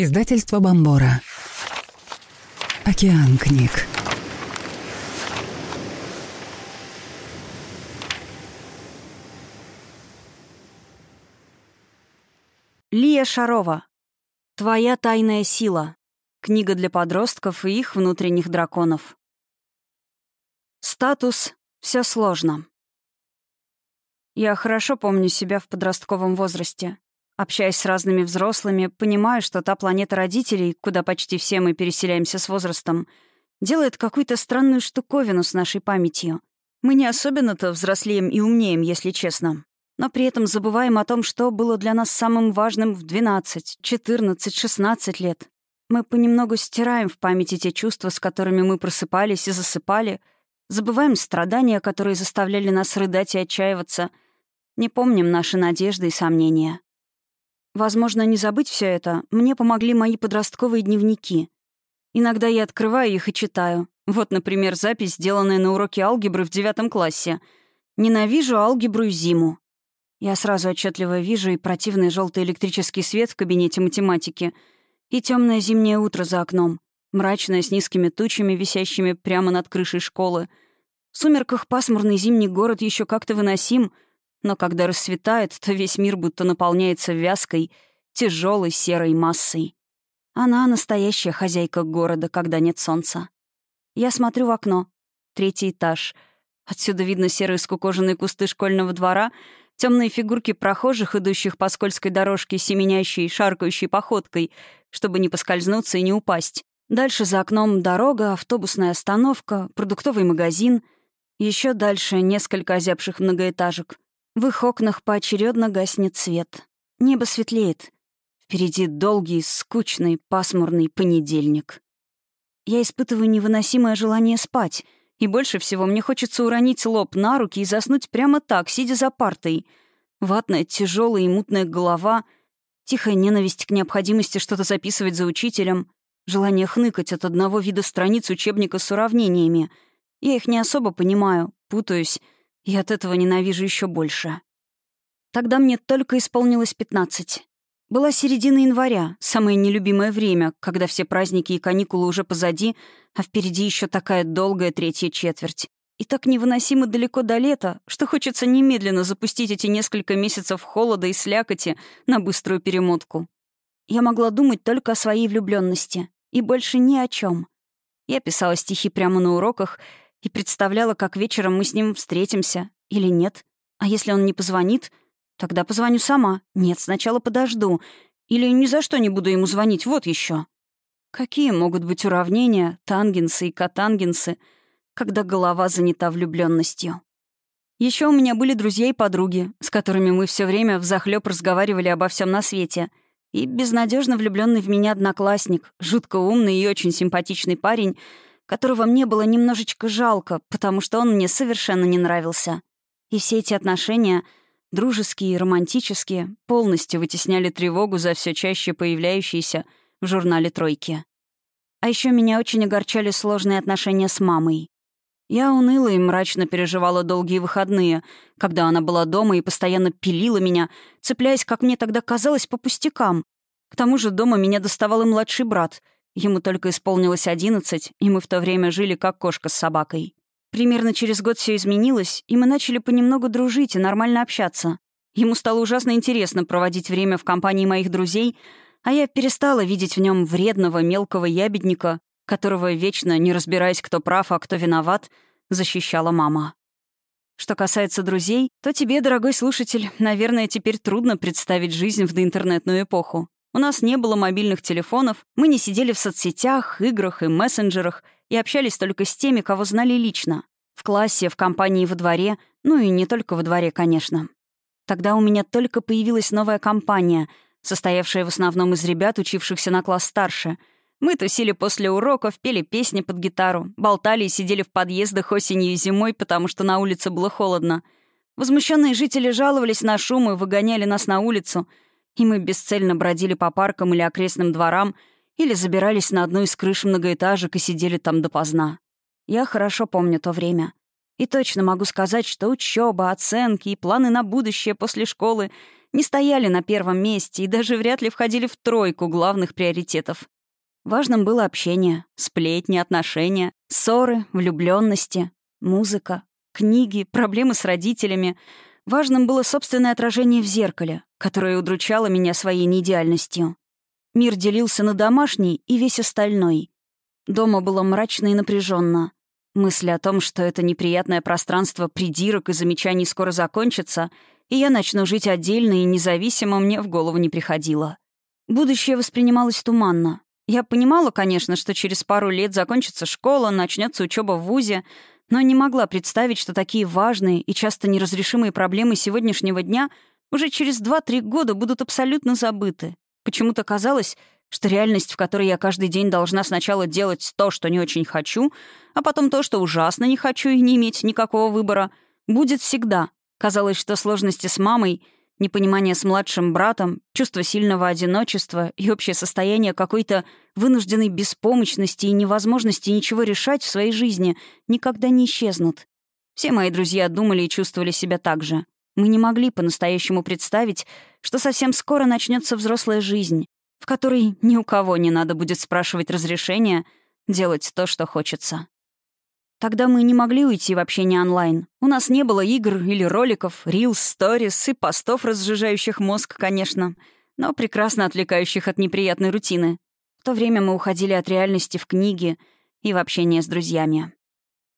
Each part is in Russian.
Издательство Бомбора. Океан книг. Лия Шарова. Твоя тайная сила. Книга для подростков и их внутренних драконов. Статус «Все сложно». Я хорошо помню себя в подростковом возрасте. Общаясь с разными взрослыми, понимаю, что та планета родителей, куда почти все мы переселяемся с возрастом, делает какую-то странную штуковину с нашей памятью. Мы не особенно-то взрослеем и умнеем, если честно. Но при этом забываем о том, что было для нас самым важным в 12, 14, 16 лет. Мы понемногу стираем в памяти те чувства, с которыми мы просыпались и засыпали, забываем страдания, которые заставляли нас рыдать и отчаиваться, не помним наши надежды и сомнения. Возможно, не забыть все это мне помогли мои подростковые дневники. Иногда я открываю их и читаю. Вот, например, запись, сделанная на уроке алгебры в девятом классе. «Ненавижу алгебру и зиму». Я сразу отчетливо вижу и противный желтый электрический свет в кабинете математики, и темное зимнее утро за окном, мрачное с низкими тучами, висящими прямо над крышей школы. В сумерках пасмурный зимний город еще как-то выносим — но когда рассветает, то весь мир будто наполняется вязкой, тяжелой серой массой. Она настоящая хозяйка города, когда нет солнца. Я смотрю в окно. Третий этаж. Отсюда видно серые скукоженные кусты школьного двора, темные фигурки прохожих, идущих по скользкой дорожке, семенящей, шаркающей походкой, чтобы не поскользнуться и не упасть. Дальше за окном дорога, автобусная остановка, продуктовый магазин. Еще дальше несколько озябших многоэтажек. В их окнах поочередно гаснет свет. Небо светлеет. Впереди долгий, скучный, пасмурный понедельник. Я испытываю невыносимое желание спать, и больше всего мне хочется уронить лоб на руки и заснуть прямо так, сидя за партой. Ватная, тяжелая и мутная голова, тихая ненависть к необходимости что-то записывать за учителем, желание хныкать от одного вида страниц учебника с уравнениями. Я их не особо понимаю, путаюсь, и от этого ненавижу еще больше. Тогда мне только исполнилось 15. Была середина января, самое нелюбимое время, когда все праздники и каникулы уже позади, а впереди еще такая долгая третья четверть. И так невыносимо далеко до лета, что хочется немедленно запустить эти несколько месяцев холода и слякоти на быструю перемотку. Я могла думать только о своей влюбленности и больше ни о чем. Я писала стихи прямо на уроках и представляла, как вечером мы с ним встретимся. Или нет. А если он не позвонит, тогда позвоню сама. Нет, сначала подожду. Или ни за что не буду ему звонить, вот еще. Какие могут быть уравнения, тангенсы и котангенсы, когда голова занята влюбленностью? Еще у меня были друзья и подруги, с которыми мы все время взахлеб разговаривали обо всем на свете. И безнадежно влюбленный в меня одноклассник, жутко умный и очень симпатичный парень — которого мне было немножечко жалко, потому что он мне совершенно не нравился. И все эти отношения, дружеские и романтические, полностью вытесняли тревогу за все чаще появляющиеся в журнале «Тройки». А еще меня очень огорчали сложные отношения с мамой. Я уныла и мрачно переживала долгие выходные, когда она была дома и постоянно пилила меня, цепляясь, как мне тогда казалось, по пустякам. К тому же дома меня доставал и младший брат — Ему только исполнилось одиннадцать, и мы в то время жили как кошка с собакой. Примерно через год все изменилось, и мы начали понемногу дружить и нормально общаться. Ему стало ужасно интересно проводить время в компании моих друзей, а я перестала видеть в нем вредного мелкого ябедника, которого вечно, не разбираясь, кто прав, а кто виноват, защищала мама. Что касается друзей, то тебе, дорогой слушатель, наверное, теперь трудно представить жизнь в доинтернетную эпоху. У нас не было мобильных телефонов, мы не сидели в соцсетях, играх и мессенджерах и общались только с теми, кого знали лично. В классе, в компании во дворе, ну и не только во дворе, конечно. Тогда у меня только появилась новая компания, состоявшая в основном из ребят, учившихся на класс старше. Мы тусили после уроков, пели песни под гитару, болтали и сидели в подъездах осенью и зимой, потому что на улице было холодно. Возмущенные жители жаловались на шум и выгоняли нас на улицу — и мы бесцельно бродили по паркам или окрестным дворам, или забирались на одну из крыш многоэтажек и сидели там допоздна. Я хорошо помню то время. И точно могу сказать, что учеба, оценки и планы на будущее после школы не стояли на первом месте и даже вряд ли входили в тройку главных приоритетов. Важным было общение, сплетни, отношения, ссоры, влюбленности, музыка, книги, проблемы с родителями. Важным было собственное отражение в зеркале, которое удручало меня своей неидеальностью. Мир делился на домашний и весь остальной. Дома было мрачно и напряженно. Мысли о том, что это неприятное пространство придирок и замечаний скоро закончится, и я начну жить отдельно и независимо, мне в голову не приходило. Будущее воспринималось туманно. Я понимала, конечно, что через пару лет закончится школа, начнется учеба в ВУЗе, но не могла представить, что такие важные и часто неразрешимые проблемы сегодняшнего дня уже через 2-3 года будут абсолютно забыты. Почему-то казалось, что реальность, в которой я каждый день должна сначала делать то, что не очень хочу, а потом то, что ужасно не хочу и не иметь никакого выбора, будет всегда. Казалось, что сложности с мамой, непонимание с младшим братом, чувство сильного одиночества и общее состояние какой-то вынужденной беспомощности и невозможности ничего решать в своей жизни никогда не исчезнут. Все мои друзья думали и чувствовали себя так же. Мы не могли по-настоящему представить, что совсем скоро начнется взрослая жизнь, в которой ни у кого не надо будет спрашивать разрешения делать то, что хочется. Тогда мы не могли уйти в общение онлайн. У нас не было игр или роликов, рилс, сторис и постов, разжижающих мозг, конечно, но прекрасно отвлекающих от неприятной рутины. В то время мы уходили от реальности в книги и в общение с друзьями.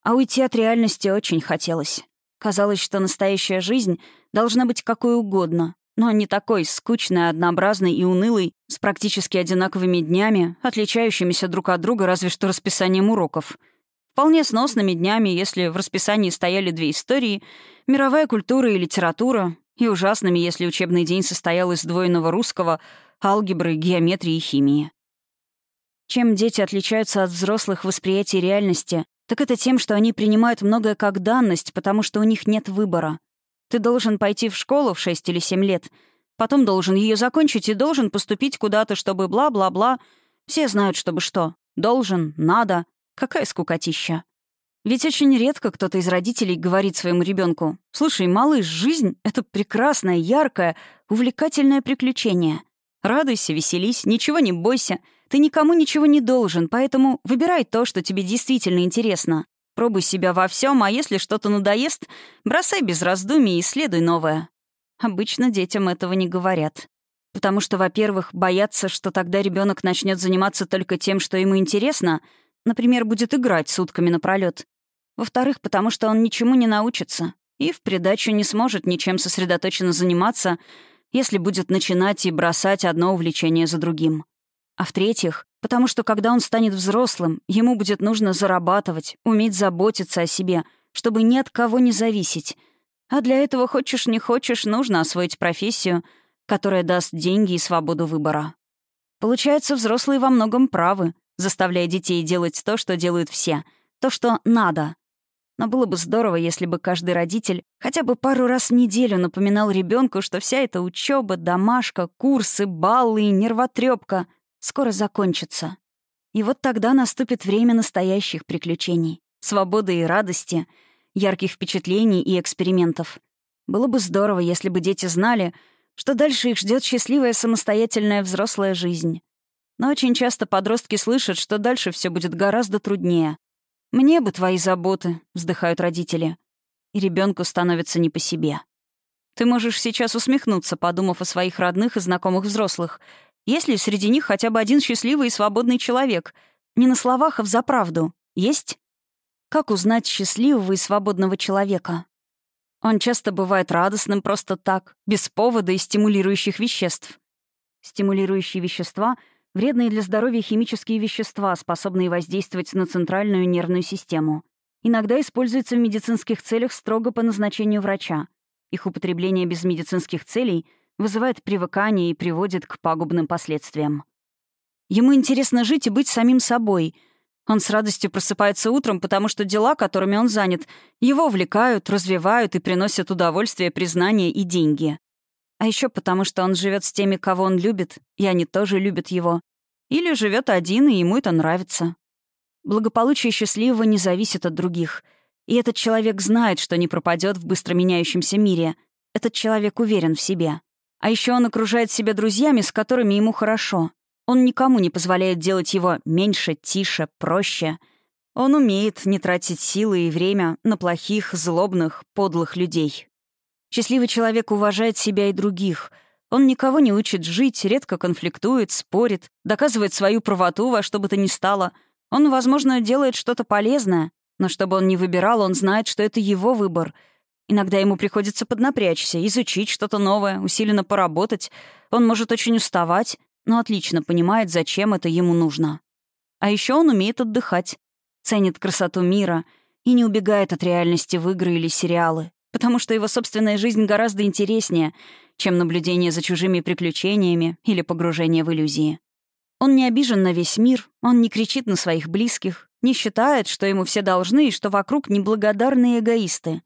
А уйти от реальности очень хотелось. Казалось, что настоящая жизнь должна быть какой угодно, но не такой скучной, однообразной и унылой, с практически одинаковыми днями, отличающимися друг от друга разве что расписанием уроков. Вполне сносными днями, если в расписании стояли две истории — мировая культура и литература, и ужасными, если учебный день состоял из двойного русского, алгебры, геометрии и химии. Чем дети отличаются от взрослых в восприятии реальности, так это тем, что они принимают многое как данность, потому что у них нет выбора — ты должен пойти в школу в 6 или 7 лет, потом должен ее закончить и должен поступить куда-то, чтобы бла-бла-бла. Все знают, чтобы что. Должен, надо. Какая скукотища. Ведь очень редко кто-то из родителей говорит своему ребенку: «Слушай, малыш, жизнь — это прекрасное, яркое, увлекательное приключение. Радуйся, веселись, ничего не бойся. Ты никому ничего не должен, поэтому выбирай то, что тебе действительно интересно. Пробуй себя во всем, а если что-то надоест, бросай без раздумий и исследуй новое. Обычно детям этого не говорят. Потому что, во-первых, боятся, что тогда ребенок начнет заниматься только тем, что ему интересно, например, будет играть сутками напролет. Во-вторых, потому что он ничему не научится и в придачу не сможет ничем сосредоточенно заниматься, если будет начинать и бросать одно увлечение за другим. А в-третьих, Потому что когда он станет взрослым, ему будет нужно зарабатывать, уметь заботиться о себе, чтобы ни от кого не зависеть. А для этого, хочешь не хочешь, нужно освоить профессию, которая даст деньги и свободу выбора. Получается, взрослые во многом правы, заставляя детей делать то, что делают все, то, что надо. Но было бы здорово, если бы каждый родитель хотя бы пару раз в неделю напоминал ребенку, что вся эта учеба, домашка, курсы, баллы и нервотрепка — скоро закончится. И вот тогда наступит время настоящих приключений, свободы и радости, ярких впечатлений и экспериментов. Было бы здорово, если бы дети знали, что дальше их ждет счастливая самостоятельная взрослая жизнь. Но очень часто подростки слышат, что дальше все будет гораздо труднее. «Мне бы твои заботы», — вздыхают родители. И ребенку становится не по себе. Ты можешь сейчас усмехнуться, подумав о своих родных и знакомых взрослых, есть ли среди них хотя бы один счастливый и свободный человек? Не на словах, а в заправду. Есть? Как узнать счастливого и свободного человека? Он часто бывает радостным просто так, без повода и стимулирующих веществ. Стимулирующие вещества — вредные для здоровья химические вещества, способные воздействовать на центральную нервную систему. Иногда используются в медицинских целях строго по назначению врача. Их употребление без медицинских целей — вызывает привыкание и приводит к пагубным последствиям. Ему интересно жить и быть самим собой. Он с радостью просыпается утром, потому что дела, которыми он занят, его увлекают, развивают и приносят удовольствие, признание и деньги. А еще потому, что он живет с теми, кого он любит, и они тоже любят его. Или живет один, и ему это нравится. Благополучие счастливого не зависит от других. И этот человек знает, что не пропадет в быстро меняющемся мире. Этот человек уверен в себе. А еще он окружает себя друзьями, с которыми ему хорошо. Он никому не позволяет делать его меньше, тише, проще. Он умеет не тратить силы и время на плохих, злобных, подлых людей. Счастливый человек уважает себя и других. Он никого не учит жить, редко конфликтует, спорит, доказывает свою правоту во что бы то ни стало. Он, возможно, делает что-то полезное, но чтобы он не выбирал, он знает, что это его выбор — Иногда ему приходится поднапрячься, изучить что-то новое, усиленно поработать. Он может очень уставать, но отлично понимает, зачем это ему нужно. А еще он умеет отдыхать, ценит красоту мира и не убегает от реальности в игры или сериалы, потому что его собственная жизнь гораздо интереснее, чем наблюдение за чужими приключениями или погружение в иллюзии. Он не обижен на весь мир, он не кричит на своих близких, не считает, что ему все должны и что вокруг неблагодарные эгоисты.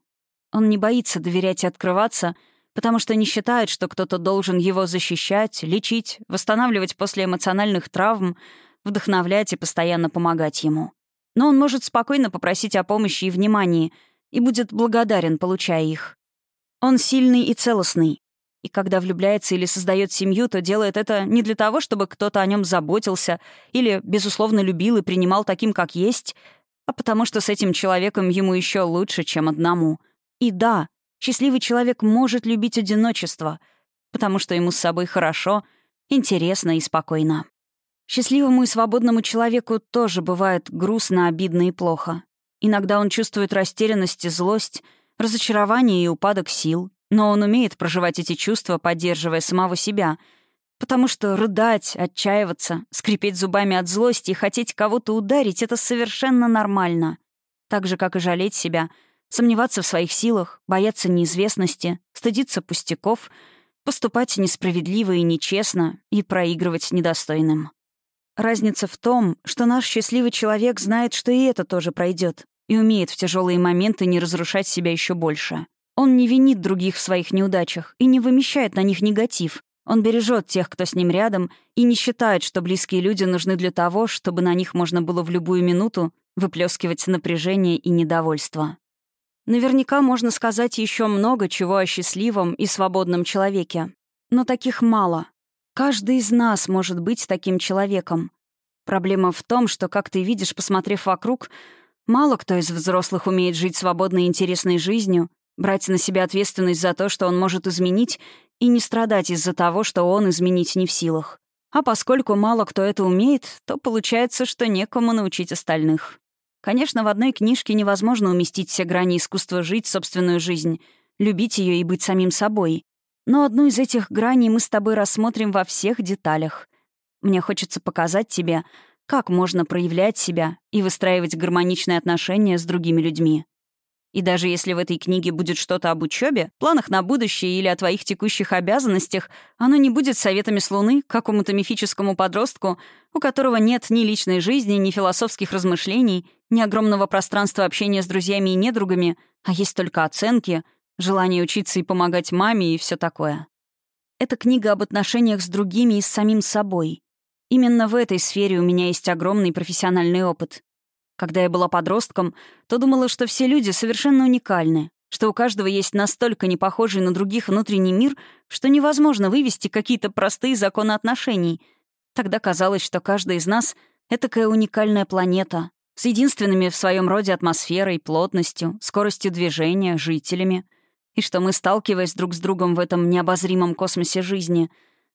Он не боится доверять и открываться, потому что не считает, что кто-то должен его защищать, лечить, восстанавливать после эмоциональных травм, вдохновлять и постоянно помогать ему. Но он может спокойно попросить о помощи и внимании и будет благодарен, получая их. Он сильный и целостный. И когда влюбляется или создает семью, то делает это не для того, чтобы кто-то о нем заботился или, безусловно, любил и принимал таким, как есть, а потому что с этим человеком ему еще лучше, чем одному — и да, счастливый человек может любить одиночество, потому что ему с собой хорошо, интересно и спокойно. Счастливому и свободному человеку тоже бывает грустно, обидно и плохо. Иногда он чувствует растерянность и злость, разочарование и упадок сил, но он умеет проживать эти чувства, поддерживая самого себя, потому что рыдать, отчаиваться, скрипеть зубами от злости и хотеть кого-то ударить — это совершенно нормально. Так же, как и жалеть себя — Сомневаться в своих силах, бояться неизвестности, стыдиться пустяков, поступать несправедливо и нечестно и проигрывать недостойным. Разница в том, что наш счастливый человек знает, что и это тоже пройдет, и умеет в тяжелые моменты не разрушать себя еще больше. Он не винит других в своих неудачах и не вымещает на них негатив. Он бережет тех, кто с ним рядом, и не считает, что близкие люди нужны для того, чтобы на них можно было в любую минуту выплескивать напряжение и недовольство. Наверняка можно сказать еще много чего о счастливом и свободном человеке. Но таких мало. Каждый из нас может быть таким человеком. Проблема в том, что, как ты видишь, посмотрев вокруг, мало кто из взрослых умеет жить свободной и интересной жизнью, брать на себя ответственность за то, что он может изменить, и не страдать из-за того, что он изменить не в силах. А поскольку мало кто это умеет, то получается, что некому научить остальных. Конечно, в одной книжке невозможно уместить все грани искусства жить собственную жизнь, любить ее и быть самим собой. Но одну из этих граней мы с тобой рассмотрим во всех деталях. Мне хочется показать тебе, как можно проявлять себя и выстраивать гармоничные отношения с другими людьми. И даже если в этой книге будет что-то об учебе, планах на будущее или о твоих текущих обязанностях, оно не будет советами с Луны какому-то мифическому подростку, у которого нет ни личной жизни, ни философских размышлений, ни огромного пространства общения с друзьями и недругами, а есть только оценки, желание учиться и помогать маме и все такое. Это книга об отношениях с другими и с самим собой. Именно в этой сфере у меня есть огромный профессиональный опыт. Когда я была подростком, то думала, что все люди совершенно уникальны, что у каждого есть настолько непохожий на других внутренний мир, что невозможно вывести какие-то простые законы отношений. Тогда казалось, что каждый из нас — это такая уникальная планета, с единственными в своем роде атмосферой, плотностью, скоростью движения, жителями, и что мы, сталкиваясь друг с другом в этом необозримом космосе жизни,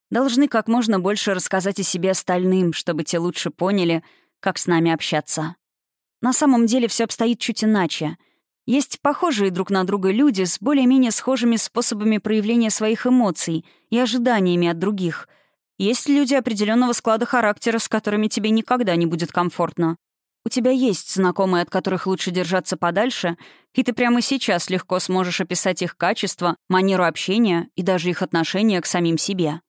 должны как можно больше рассказать о себе остальным, чтобы те лучше поняли, как с нами общаться. На самом деле все обстоит чуть иначе. Есть похожие друг на друга люди с более-менее схожими способами проявления своих эмоций и ожиданиями от других. Есть люди определенного склада характера, с которыми тебе никогда не будет комфортно. У тебя есть знакомые, от которых лучше держаться подальше, и ты прямо сейчас легко сможешь описать их качество, манеру общения и даже их отношение к самим себе.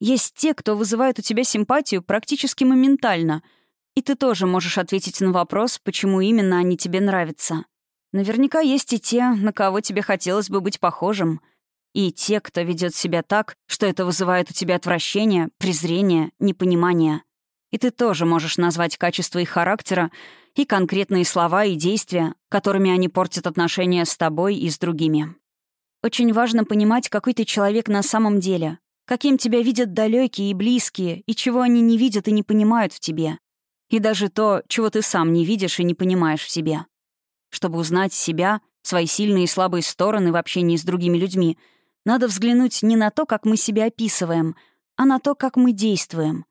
Есть те, кто вызывает у тебя симпатию практически моментально — и ты тоже можешь ответить на вопрос, почему именно они тебе нравятся. Наверняка есть и те, на кого тебе хотелось бы быть похожим. И те, кто ведет себя так, что это вызывает у тебя отвращение, презрение, непонимание. И ты тоже можешь назвать качество их характера и конкретные слова и действия, которыми они портят отношения с тобой и с другими. Очень важно понимать, какой ты человек на самом деле, каким тебя видят далекие и близкие, и чего они не видят и не понимают в тебе. И даже то, чего ты сам не видишь и не понимаешь в себе. Чтобы узнать себя, свои сильные и слабые стороны в общении с другими людьми, надо взглянуть не на то, как мы себя описываем, а на то, как мы действуем.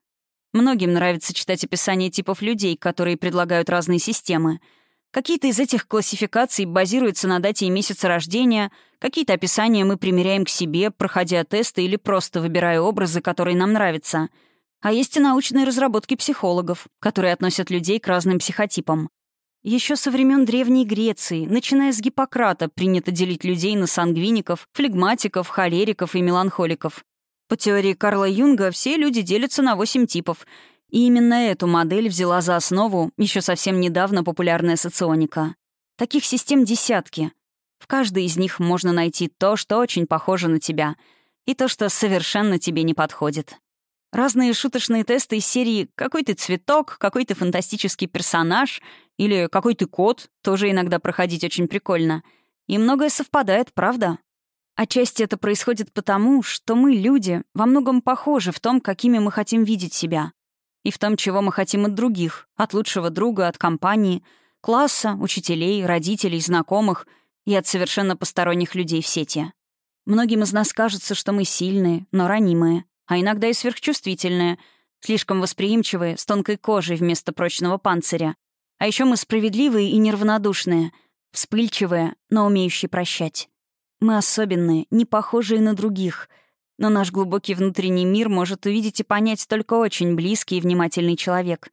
Многим нравится читать описания типов людей, которые предлагают разные системы. Какие-то из этих классификаций базируются на дате и месяце рождения, какие-то описания мы примеряем к себе, проходя тесты или просто выбирая образы, которые нам нравятся. А есть и научные разработки психологов, которые относят людей к разным психотипам. Еще со времен Древней Греции, начиная с Гиппократа, принято делить людей на сангвиников, флегматиков, холериков и меланхоликов. По теории Карла Юнга все люди делятся на восемь типов, и именно эту модель взяла за основу еще совсем недавно популярная соционика. Таких систем десятки. В каждой из них можно найти то, что очень похоже на тебя, и то, что совершенно тебе не подходит. Разные шуточные тесты из серии «Какой ты цветок», «Какой ты фантастический персонаж» или «Какой ты кот» тоже иногда проходить очень прикольно. И многое совпадает, правда? Отчасти это происходит потому, что мы, люди, во многом похожи в том, какими мы хотим видеть себя. И в том, чего мы хотим от других, от лучшего друга, от компании, класса, учителей, родителей, знакомых и от совершенно посторонних людей в сети. Многим из нас кажется, что мы сильные, но ранимые, а иногда и сверхчувствительные, слишком восприимчивые, с тонкой кожей вместо прочного панциря. А еще мы справедливые и неравнодушные, вспыльчивые, но умеющие прощать. Мы особенные, не похожие на других. Но наш глубокий внутренний мир может увидеть и понять только очень близкий и внимательный человек.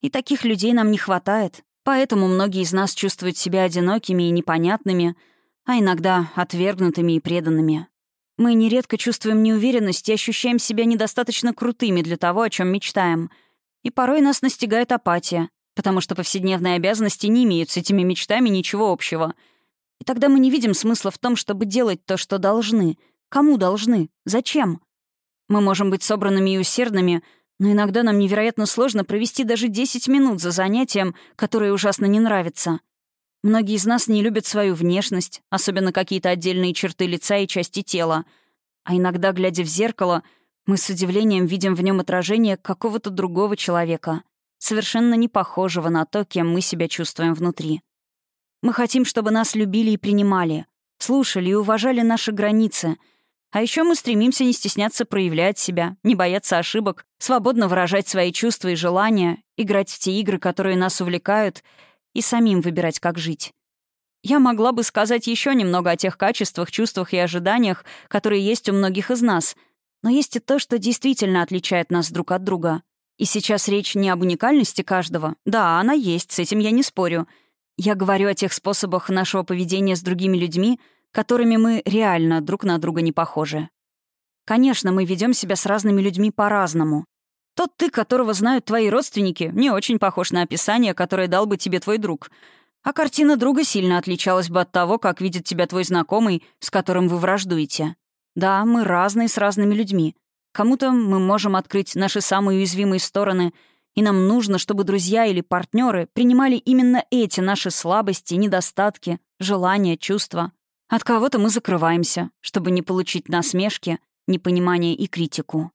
И таких людей нам не хватает. Поэтому многие из нас чувствуют себя одинокими и непонятными, а иногда отвергнутыми и преданными. Мы нередко чувствуем неуверенность и ощущаем себя недостаточно крутыми для того, о чем мечтаем. И порой нас настигает апатия, потому что повседневные обязанности не имеют с этими мечтами ничего общего — и тогда мы не видим смысла в том, чтобы делать то, что должны. Кому должны? Зачем? Мы можем быть собранными и усердными, но иногда нам невероятно сложно провести даже 10 минут за занятием, которое ужасно не нравится. Многие из нас не любят свою внешность, особенно какие-то отдельные черты лица и части тела. А иногда, глядя в зеркало, мы с удивлением видим в нем отражение какого-то другого человека, совершенно не похожего на то, кем мы себя чувствуем внутри. Мы хотим, чтобы нас любили и принимали, слушали и уважали наши границы. А еще мы стремимся не стесняться проявлять себя, не бояться ошибок, свободно выражать свои чувства и желания, играть в те игры, которые нас увлекают, и самим выбирать, как жить. Я могла бы сказать еще немного о тех качествах, чувствах и ожиданиях, которые есть у многих из нас, но есть и то, что действительно отличает нас друг от друга. И сейчас речь не об уникальности каждого. Да, она есть, с этим я не спорю — я говорю о тех способах нашего поведения с другими людьми, которыми мы реально друг на друга не похожи. Конечно, мы ведем себя с разными людьми по-разному. Тот ты, которого знают твои родственники, не очень похож на описание, которое дал бы тебе твой друг. А картина друга сильно отличалась бы от того, как видит тебя твой знакомый, с которым вы враждуете. Да, мы разные с разными людьми. Кому-то мы можем открыть наши самые уязвимые стороны — и нам нужно, чтобы друзья или партнеры принимали именно эти наши слабости, недостатки, желания, чувства. От кого-то мы закрываемся, чтобы не получить насмешки, непонимание и критику.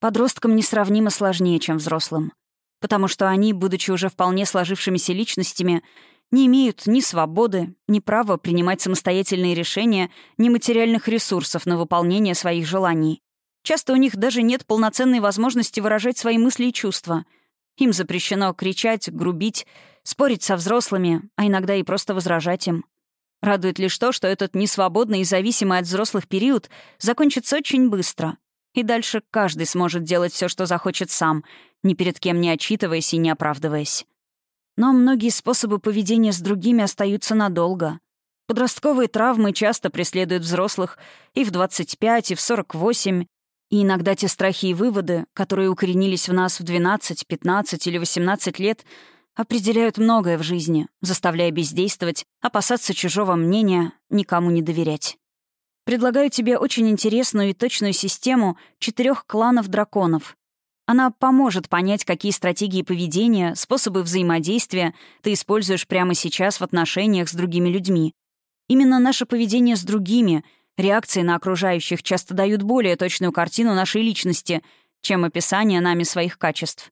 Подросткам несравнимо сложнее, чем взрослым. Потому что они, будучи уже вполне сложившимися личностями, не имеют ни свободы, ни права принимать самостоятельные решения, ни материальных ресурсов на выполнение своих желаний. Часто у них даже нет полноценной возможности выражать свои мысли и чувства — им запрещено кричать, грубить, спорить со взрослыми, а иногда и просто возражать им. Радует лишь то, что этот несвободный и зависимый от взрослых период закончится очень быстро. И дальше каждый сможет делать все, что захочет сам, ни перед кем не отчитываясь и не оправдываясь. Но многие способы поведения с другими остаются надолго. Подростковые травмы часто преследуют взрослых и в 25, и в 48, и иногда те страхи и выводы, которые укоренились в нас в 12, 15 или 18 лет, определяют многое в жизни, заставляя бездействовать, опасаться чужого мнения, никому не доверять. Предлагаю тебе очень интересную и точную систему четырех кланов драконов. Она поможет понять, какие стратегии поведения, способы взаимодействия ты используешь прямо сейчас в отношениях с другими людьми. Именно наше поведение с другими — Реакции на окружающих часто дают более точную картину нашей личности, чем описание нами своих качеств.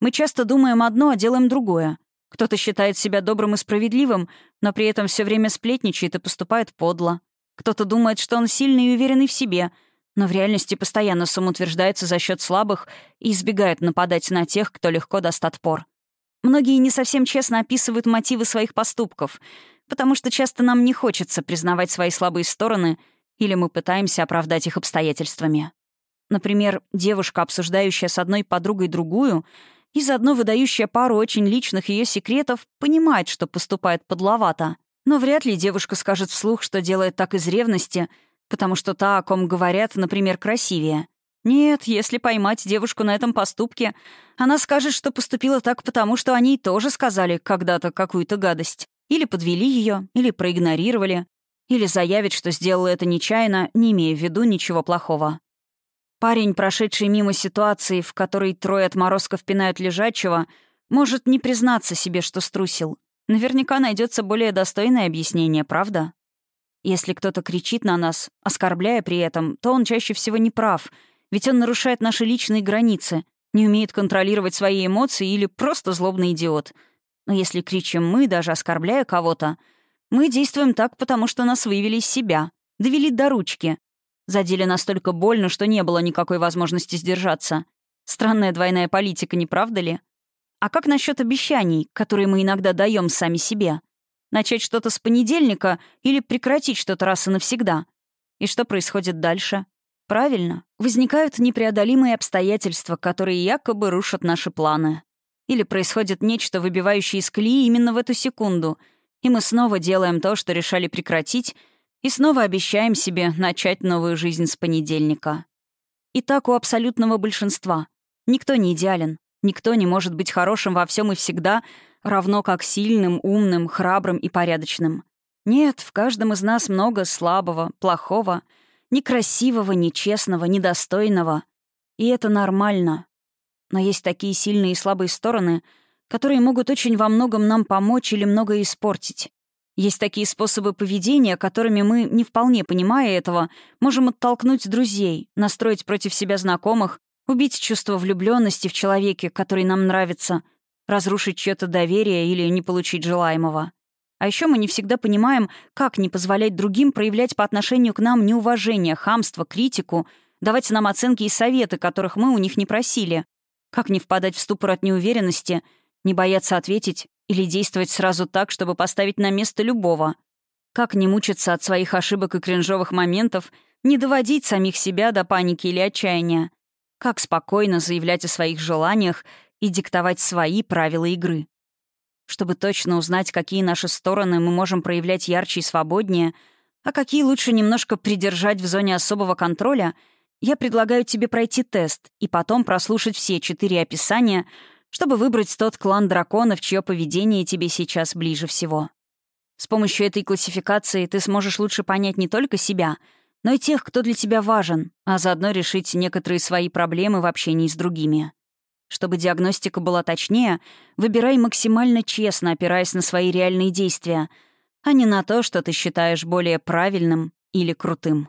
Мы часто думаем одно, а делаем другое. Кто-то считает себя добрым и справедливым, но при этом все время сплетничает и поступает подло. Кто-то думает, что он сильный и уверенный в себе, но в реальности постоянно самоутверждается за счет слабых и избегает нападать на тех, кто легко даст отпор. Многие не совсем честно описывают мотивы своих поступков, потому что часто нам не хочется признавать свои слабые стороны или мы пытаемся оправдать их обстоятельствами. Например, девушка, обсуждающая с одной подругой другую, и заодно выдающая пару очень личных ее секретов, понимает, что поступает подловато. Но вряд ли девушка скажет вслух, что делает так из ревности, потому что та, о ком говорят, например, красивее. Нет, если поймать девушку на этом поступке, она скажет, что поступила так потому, что они тоже сказали когда-то какую-то гадость. Или подвели ее, или проигнорировали, или заявит, что сделала это нечаянно, не имея в виду ничего плохого. Парень, прошедший мимо ситуации, в которой трое отморозков пинают лежачего, может не признаться себе, что струсил. Наверняка найдется более достойное объяснение, правда? Если кто-то кричит на нас, оскорбляя при этом, то он чаще всего не прав, ведь он нарушает наши личные границы, не умеет контролировать свои эмоции или просто злобный идиот. Но если кричим мы, даже оскорбляя кого-то, мы действуем так, потому что нас вывели из себя, довели до ручки, Задели настолько больно, что не было никакой возможности сдержаться. Странная двойная политика, не правда ли? А как насчет обещаний, которые мы иногда даем сами себе? Начать что-то с понедельника или прекратить что-то раз и навсегда? И что происходит дальше? Правильно, возникают непреодолимые обстоятельства, которые якобы рушат наши планы. Или происходит нечто, выбивающее из колеи именно в эту секунду, и мы снова делаем то, что решали прекратить, и снова обещаем себе начать новую жизнь с понедельника. И так у абсолютного большинства. Никто не идеален. Никто не может быть хорошим во всем и всегда, равно как сильным, умным, храбрым и порядочным. Нет, в каждом из нас много слабого, плохого, некрасивого, нечестного, недостойного. И это нормально. Но есть такие сильные и слабые стороны, которые могут очень во многом нам помочь или многое испортить. Есть такие способы поведения, которыми мы, не вполне понимая этого, можем оттолкнуть друзей, настроить против себя знакомых, убить чувство влюбленности в человеке, который нам нравится, разрушить чье-то доверие или не получить желаемого. А еще мы не всегда понимаем, как не позволять другим проявлять по отношению к нам неуважение, хамство, критику, давать нам оценки и советы, которых мы у них не просили. Как не впадать в ступор от неуверенности, не бояться ответить или действовать сразу так, чтобы поставить на место любого? Как не мучиться от своих ошибок и кринжовых моментов, не доводить самих себя до паники или отчаяния? Как спокойно заявлять о своих желаниях и диктовать свои правила игры? Чтобы точно узнать, какие наши стороны мы можем проявлять ярче и свободнее, а какие лучше немножко придержать в зоне особого контроля, я предлагаю тебе пройти тест и потом прослушать все четыре описания, чтобы выбрать тот клан драконов, чье поведение тебе сейчас ближе всего. С помощью этой классификации ты сможешь лучше понять не только себя, но и тех, кто для тебя важен, а заодно решить некоторые свои проблемы в общении с другими. Чтобы диагностика была точнее, выбирай максимально честно, опираясь на свои реальные действия, а не на то, что ты считаешь более правильным или крутым.